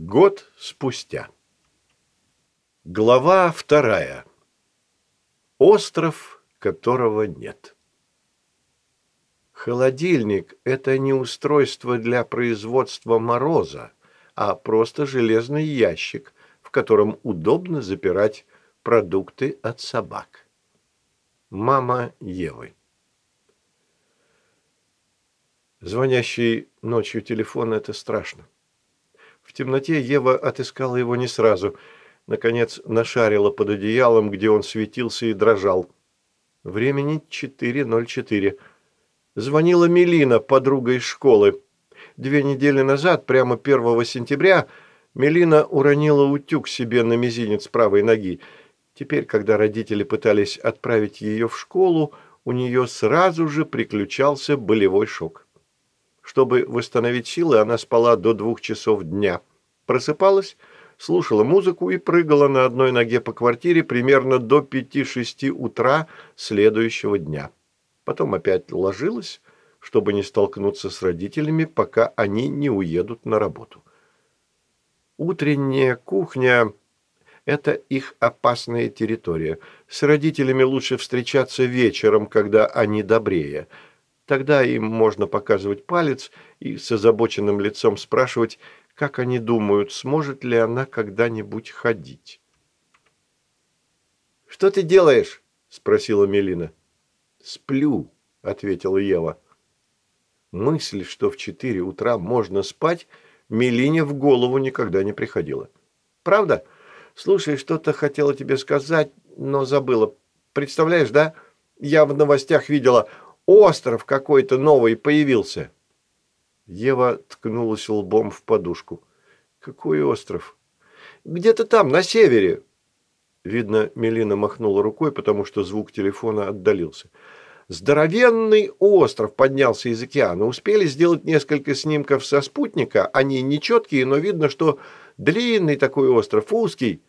Год спустя. Глава вторая. Остров, которого нет. Холодильник – это не устройство для производства мороза, а просто железный ящик, в котором удобно запирать продукты от собак. Мама Евы. Звонящий ночью телефон – это страшно. Темноте Ева отыскала его не сразу. Наконец нашарила под одеялом, где он светился и дрожал. Времени 4.04. Звонила Мелина, подруга из школы. Две недели назад, прямо 1 сентября, Мелина уронила утюг себе на мизинец правой ноги. Теперь, когда родители пытались отправить ее в школу, у нее сразу же приключался болевой шок. Чтобы восстановить силы, она спала до двух часов дня. Просыпалась, слушала музыку и прыгала на одной ноге по квартире примерно до пяти-шести утра следующего дня. Потом опять ложилась, чтобы не столкнуться с родителями, пока они не уедут на работу. Утренняя кухня – это их опасная территория. С родителями лучше встречаться вечером, когда они добрее – Тогда им можно показывать палец и с озабоченным лицом спрашивать, как они думают, сможет ли она когда-нибудь ходить. «Что ты делаешь?» – спросила Мелина. «Сплю», – ответила Ева. Мысль, что в четыре утра можно спать, Мелине в голову никогда не приходила. «Правда? Слушай, что-то хотела тебе сказать, но забыла. Представляешь, да? Я в новостях видела, Остров какой-то новый появился. Ева ткнулась лбом в подушку. Какой остров? Где-то там, на севере. Видно, Мелина махнула рукой, потому что звук телефона отдалился. Здоровенный остров поднялся из океана. Успели сделать несколько снимков со спутника. Они нечеткие, но видно, что длинный такой остров, узкий.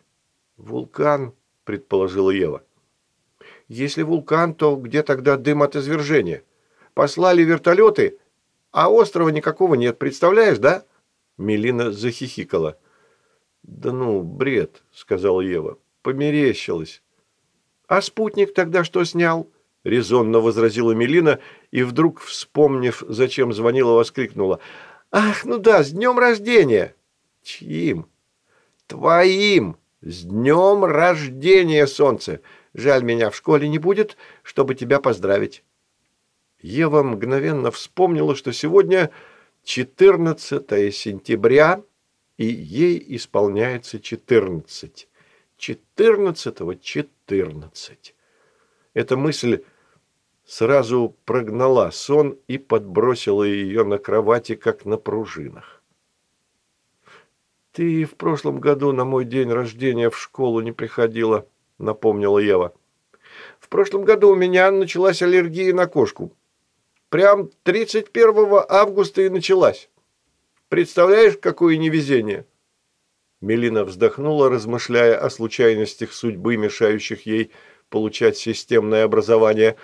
Вулкан, предположила Ева. Если вулкан, то где тогда дым от извержения? Послали вертолеты, а острова никакого нет, представляешь, да?» Мелина захихикала. «Да ну, бред», — сказала Ева, — «померещилась». «А спутник тогда что снял?» — резонно возразила Мелина и вдруг, вспомнив, зачем звонила, воскликнула. «Ах, ну да, с днем рождения!» «Чьим?» «Твоим! С днем рождения, солнце! Жаль, меня в школе не будет, чтобы тебя поздравить». Ева мгновенно вспомнила, что сегодня 14 сентября, и ей исполняется 14. 14-го 14. Эта мысль сразу прогнала сон и подбросила ее на кровати, как на пружинах. «Ты в прошлом году на мой день рождения в школу не приходила», напомнила Ева. В прошлом году у меня началась аллергия на кошку. Прям 31 августа и началась. Представляешь, какое невезение?» Мелина вздохнула, размышляя о случайностях судьбы, мешающих ей получать системное образование.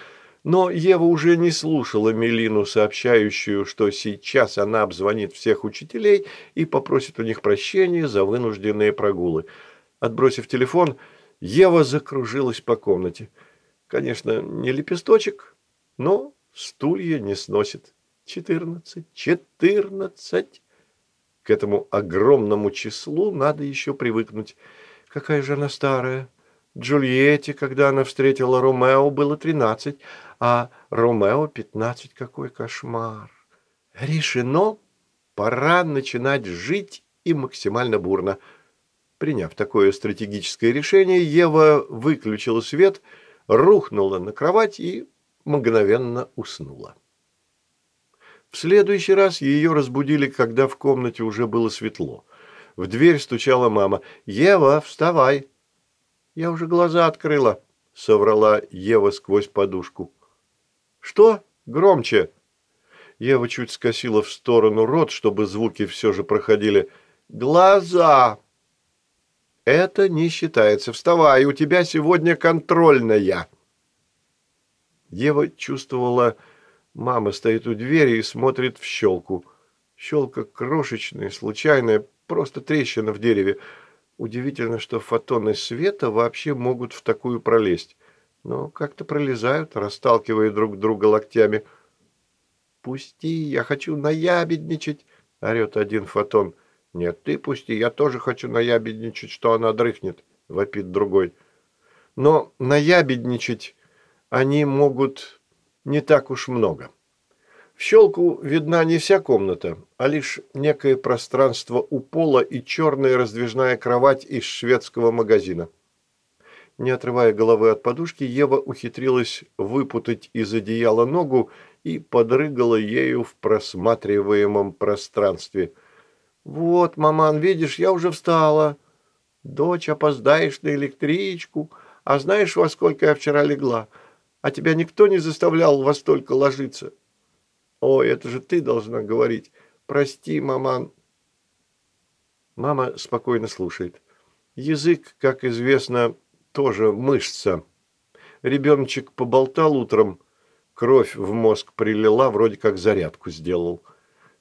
Но Ева уже не слушала Мелину, сообщающую, что сейчас она обзвонит всех учителей и попросит у них прощения за вынужденные прогулы. Отбросив телефон, Ева закружилась по комнате. Конечно, не лепесточек, но стулья не сносит. Четырнадцать, четырнадцать. К этому огромному числу надо еще привыкнуть. Какая же она старая. Джульетте, когда она встретила Ромео, было тринадцать, а Ромео пятнадцать. Какой кошмар. Решено, пора начинать жить и максимально бурно – Приняв такое стратегическое решение, Ева выключила свет, рухнула на кровать и мгновенно уснула. В следующий раз ее разбудили, когда в комнате уже было светло. В дверь стучала мама. «Ева, вставай!» «Я уже глаза открыла», — соврала Ева сквозь подушку. «Что? Громче!» Ева чуть скосила в сторону рот, чтобы звуки все же проходили. «Глаза!» «Это не считается. Вставай, у тебя сегодня контрольная». Ева чувствовала, мама стоит у двери и смотрит в щелку. Щелка крошечная, случайная, просто трещина в дереве. Удивительно, что фотоны света вообще могут в такую пролезть. Но как-то пролезают, расталкивая друг друга локтями. «Пусти, я хочу наябедничать!» – орет один фотон. «Нет, ты пусти, я тоже хочу наябедничать, что она дрыхнет!» – вопит другой. Но наябедничать они могут не так уж много. В щелку видна не вся комната, а лишь некое пространство у пола и черная раздвижная кровать из шведского магазина. Не отрывая головы от подушки, Ева ухитрилась выпутать из одеяла ногу и подрыгала ею в просматриваемом пространстве. «Вот, маман, видишь, я уже встала. Дочь, опоздаешь на электричку. А знаешь, во сколько я вчера легла? А тебя никто не заставлял во столько ложиться?» Ой, это же ты должна говорить. Прости, маман. Мама спокойно слушает. Язык, как известно, тоже мышца. Ребеночек поболтал утром, кровь в мозг прилила, вроде как зарядку сделал.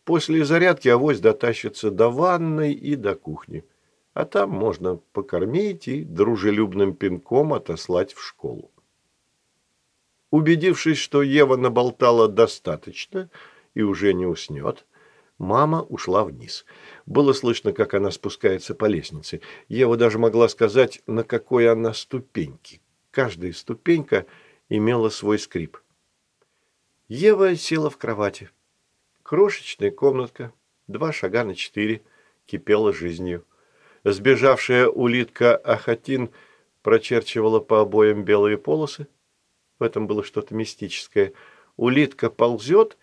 После зарядки авось дотащится до ванной и до кухни. А там можно покормить и дружелюбным пинком отослать в школу. Убедившись, что Ева наболтала достаточно и уже не уснет, мама ушла вниз. Было слышно, как она спускается по лестнице. Ева даже могла сказать, на какой она ступеньке. Каждая ступенька имела свой скрип. Ева села в кровати. Крошечная комнатка, два шага на четыре, кипела жизнью. Сбежавшая улитка Ахатин прочерчивала по обоям белые полосы, в этом было что-то мистическое. Улитка ползет,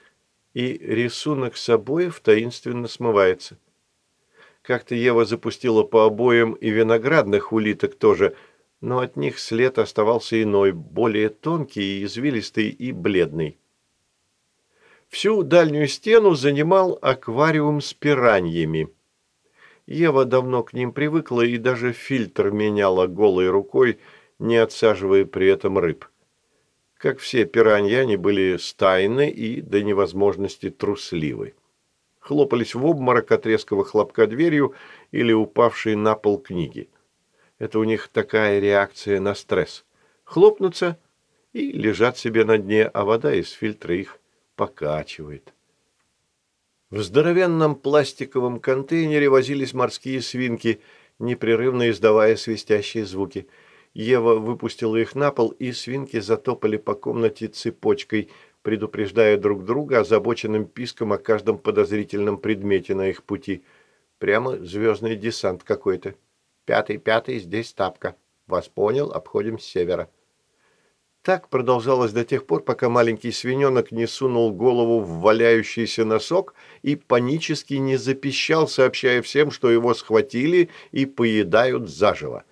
и рисунок с обоев таинственно смывается. Как-то Ева запустила по обоям и виноградных улиток тоже, но от них след оставался иной, более тонкий, извилистый и бледный. Всю дальнюю стену занимал аквариум с пираньями. Ева давно к ним привыкла и даже фильтр меняла голой рукой, не отсаживая при этом рыб. Как все пиранья, они были стайны и до невозможности трусливы. Хлопались в обморок от резкого хлопка дверью или упавшие на пол книги. Это у них такая реакция на стресс. Хлопнутся и лежат себе на дне, а вода из фильтра их покачивает. В здоровенном пластиковом контейнере возились морские свинки, непрерывно издавая свистящие звуки – Ева выпустила их на пол, и свинки затопали по комнате цепочкой, предупреждая друг друга озабоченным писком о каждом подозрительном предмете на их пути. Прямо звездный десант какой-то. «Пятый, пятый, здесь тапка. Вас понял, обходим с севера». Так продолжалось до тех пор, пока маленький свиненок не сунул голову в валяющийся носок и панически не запищал, сообщая всем, что его схватили и поедают заживо.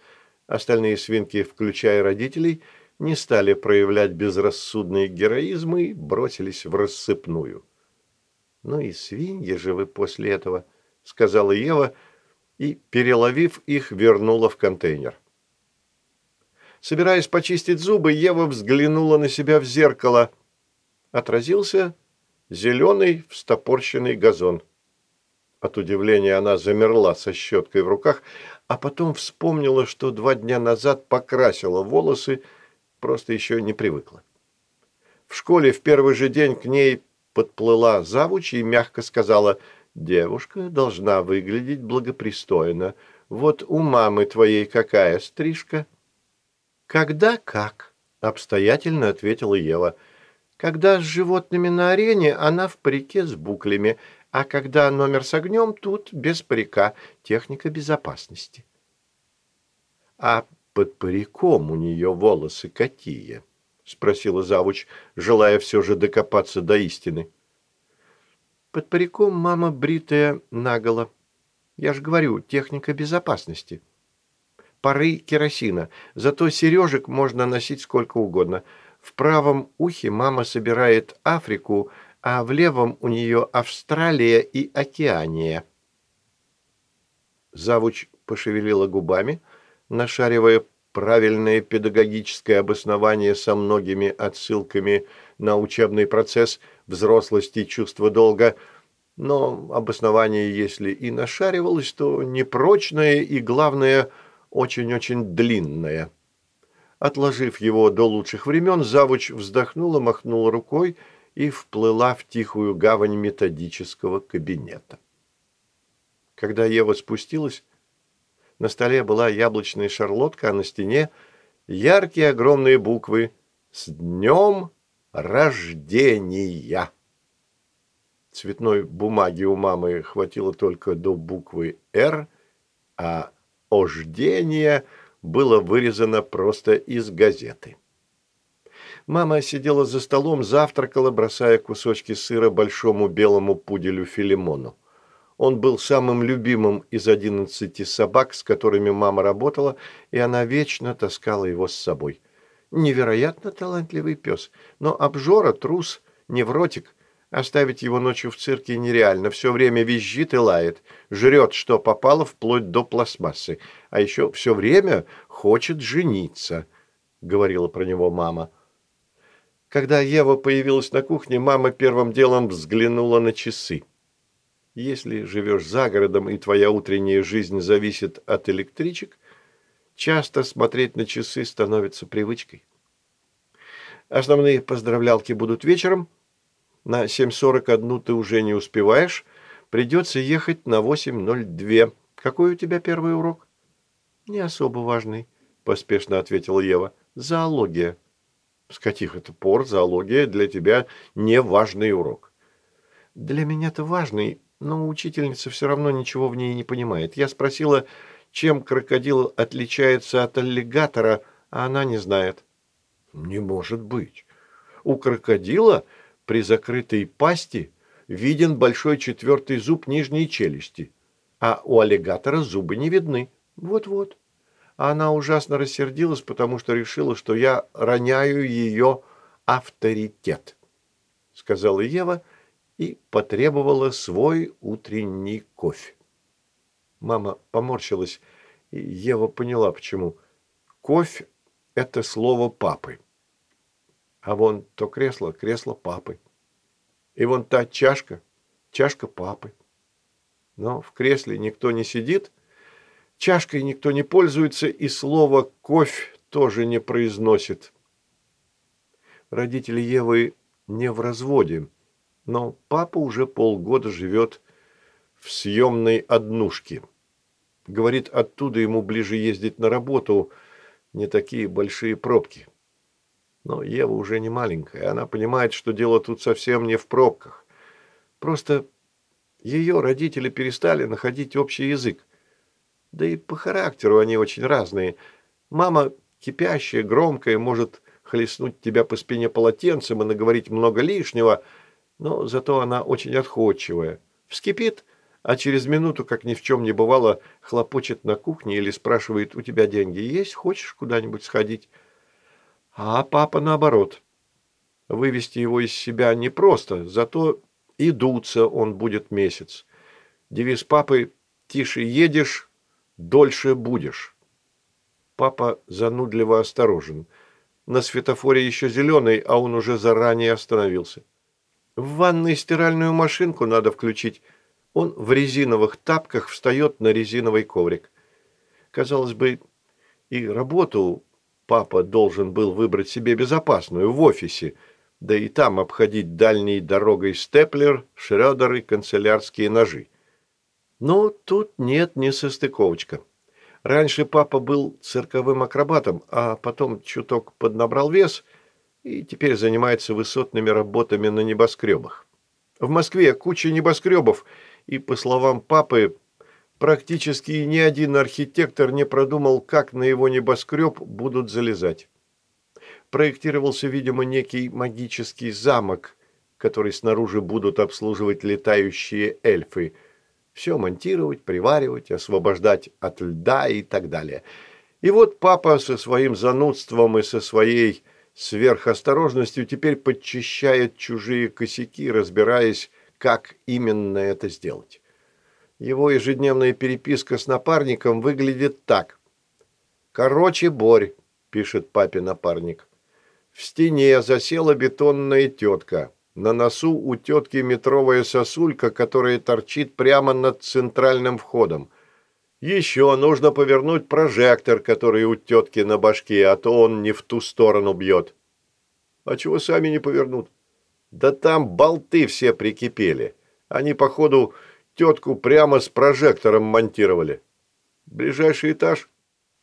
Остальные свинки, включая родителей, не стали проявлять безрассудный героизм и бросились в рассыпную. «Ну и свиньи же вы после этого», — сказала Ева, и, переловив их, вернула в контейнер. Собираясь почистить зубы, Ева взглянула на себя в зеркало. Отразился зеленый встопорщенный газон. От удивления она замерла со щеткой в руках, а потом вспомнила, что два дня назад покрасила волосы, просто еще не привыкла. В школе в первый же день к ней подплыла завуч и мягко сказала, «Девушка должна выглядеть благопристойно. Вот у мамы твоей какая стрижка?» «Когда как?» – обстоятельно ответила Ева. «Когда с животными на арене, она в парике с буклями, а когда номер с огнем, тут без парика, техника безопасности. А под париком у нее волосы какие? Спросила завуч, желая все же докопаться до истины. Под париком мама бритая наголо. Я же говорю, техника безопасности. Пары керосина, зато сережек можно носить сколько угодно. В правом ухе мама собирает Африку, а в левом у нее Австралия и Океания. Завуч пошевелила губами, нашаривая правильное педагогическое обоснование со многими отсылками на учебный процесс взрослости чувства долга, но обоснование, если и нашаривалось, то непрочное и, главное, очень-очень длинное. Отложив его до лучших времен, завуч вздохнула, махнула рукой и вплыла в тихую гавань методического кабинета. Когда Ева спустилась, на столе была яблочная шарлотка, а на стене яркие огромные буквы «С днем рождения!». Цветной бумаги у мамы хватило только до буквы «Р», а «ождение» было вырезано просто из газеты. Мама сидела за столом, завтракала, бросая кусочки сыра большому белому пуделю Филимону. Он был самым любимым из одиннадцати собак, с которыми мама работала, и она вечно таскала его с собой. Невероятно талантливый пес, но обжора, трус, невротик. Оставить его ночью в цирке нереально, все время визжит и лает, жрет, что попало, вплоть до пластмассы, а еще все время хочет жениться, — говорила про него мама. Когда Ева появилась на кухне, мама первым делом взглянула на часы. Если живешь за городом и твоя утренняя жизнь зависит от электричек, часто смотреть на часы становится привычкой. Основные поздравлялки будут вечером. На 7.41 ты уже не успеваешь. Придется ехать на 8.02. Какой у тебя первый урок? Не особо важный, поспешно ответила Ева. Зоология. С каких это пор зоология для тебя не важный урок? Для меня-то важный, но учительница все равно ничего в ней не понимает. Я спросила, чем крокодил отличается от аллигатора, а она не знает. Не может быть. У крокодила при закрытой пасти виден большой четвертый зуб нижней челюсти, а у аллигатора зубы не видны. Вот-вот она ужасно рассердилась, потому что решила, что я роняю ее авторитет, сказала Ева и потребовала свой утренний кофе. Мама поморщилась, и Ева поняла, почему. Кофе – это слово папы. А вон то кресло – кресло папы. И вон та чашка – чашка папы. Но в кресле никто не сидит – Чашкой никто не пользуется, и слово «кофе» тоже не произносит. Родители Евы не в разводе, но папа уже полгода живет в съемной однушке. Говорит, оттуда ему ближе ездить на работу, не такие большие пробки. Но Ева уже не маленькая, она понимает, что дело тут совсем не в пробках. Просто ее родители перестали находить общий язык. Да и по характеру они очень разные. Мама кипящая, громкая, может хлестнуть тебя по спине полотенцем и наговорить много лишнего, но зато она очень отходчивая. Вскипит, а через минуту, как ни в чем не бывало, хлопочет на кухне или спрашивает, у тебя деньги есть, хочешь куда-нибудь сходить? А папа наоборот. Вывести его из себя непросто, зато и дуться он будет месяц. Девиз папы «Тише едешь, дольше будешь. Папа занудливо осторожен. На светофоре еще зеленый, а он уже заранее остановился. В ванной стиральную машинку надо включить. Он в резиновых тапках встает на резиновый коврик. Казалось бы, и работу папа должен был выбрать себе безопасную в офисе, да и там обходить дальней дорогой степлер, шредер и канцелярские ножи. Но тут нет ни состыковочка. Раньше папа был цирковым акробатом, а потом чуток поднабрал вес и теперь занимается высотными работами на небоскребах. В Москве куча небоскребов, и, по словам папы, практически ни один архитектор не продумал, как на его небоскреб будут залезать. Проектировался, видимо, некий магический замок, который снаружи будут обслуживать летающие эльфы – все монтировать, приваривать, освобождать от льда и так далее. И вот папа со своим занудством и со своей сверхосторожностью теперь подчищает чужие косяки, разбираясь, как именно это сделать. Его ежедневная переписка с напарником выглядит так. «Короче, Борь», – пишет папе напарник, – «в стене засела бетонная тетка. На носу у тетки метровая сосулька, которая торчит прямо над центральным входом. Еще нужно повернуть прожектор, который у тетки на башке, а то он не в ту сторону бьет. А чего сами не повернут? Да там болты все прикипели. Они, походу, тетку прямо с прожектором монтировали. Ближайший этаж?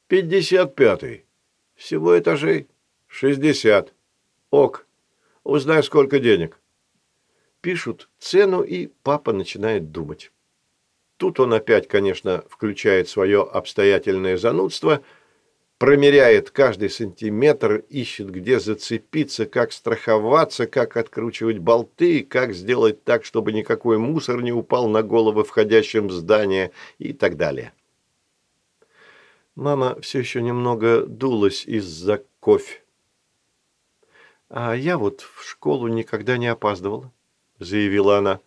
Пятьдесят пятый. Всего этажей? Шестьдесят. Ок. Узнай, сколько денег. Пишут цену, и папа начинает думать. Тут он опять, конечно, включает свое обстоятельное занудство – промеряет каждый сантиметр, ищет, где зацепиться, как страховаться, как откручивать болты, как сделать так, чтобы никакой мусор не упал на головы входящим в здание и так далее. Мама все еще немного дулась из-за кофе. «А я вот в школу никогда не опаздывала», — заявила она.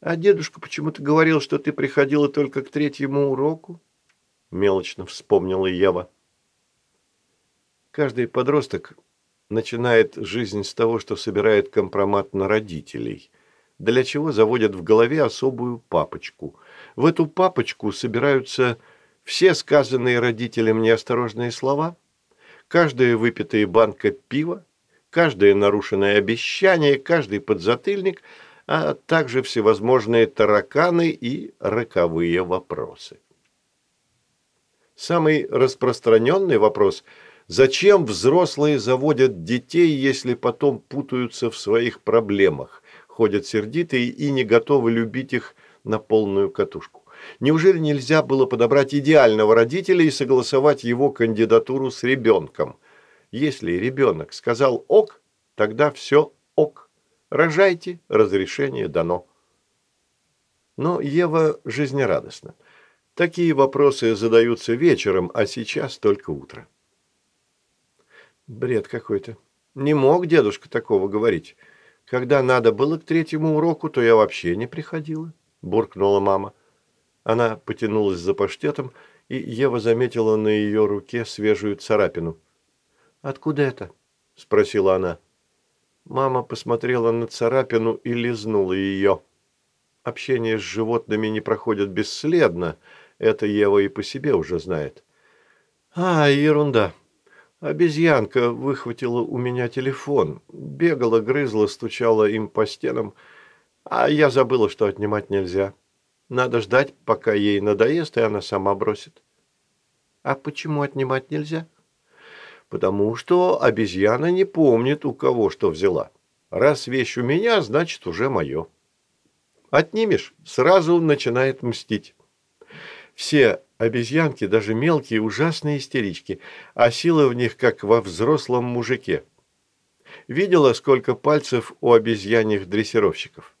«А дедушка почему-то говорил, что ты приходила только к третьему уроку» мелочно вспомнила Ева. Каждый подросток начинает жизнь с того, что собирает компромат на родителей, для чего заводят в голове особую папочку. В эту папочку собираются все сказанные родителям неосторожные слова, каждая выпитая банка пива, каждое нарушенное обещание, каждый подзатыльник, а также всевозможные тараканы и роковые вопросы. Самый распространенный вопрос – зачем взрослые заводят детей, если потом путаются в своих проблемах, ходят сердитые и не готовы любить их на полную катушку? Неужели нельзя было подобрать идеального родителя и согласовать его кандидатуру с ребенком? Если ребенок сказал «ок», тогда все «ок». Рожайте, разрешение дано. Но Ева жизнерадостна. Такие вопросы задаются вечером, а сейчас только утро. Бред какой-то. Не мог дедушка такого говорить. Когда надо было к третьему уроку, то я вообще не приходила, буркнула мама. Она потянулась за паштетом, и Ева заметила на ее руке свежую царапину. «Откуда это?» – спросила она. Мама посмотрела на царапину и лизнула ее. Общение с животными не проходит бесследно – это Ева и по себе уже знает. А, ерунда. Обезьянка выхватила у меня телефон. Бегала, грызла, стучала им по стенам. А я забыла, что отнимать нельзя. Надо ждать, пока ей надоест, и она сама бросит. А почему отнимать нельзя? Потому что обезьяна не помнит, у кого что взяла. Раз вещь у меня, значит, уже мое. Отнимешь, сразу начинает мстить. Все обезьянки, даже мелкие, ужасные истерички, а сила в них, как во взрослом мужике. Видела, сколько пальцев у обезьяньих дрессировщиков?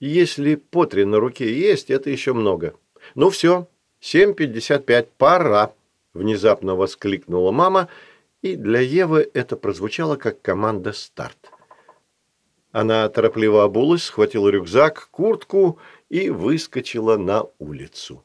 Если по три на руке есть, это еще много. Ну все, 7.55, пора, внезапно воскликнула мама, и для Евы это прозвучало как команда «Старт». Она торопливо обулась, схватила рюкзак, куртку и выскочила на улицу.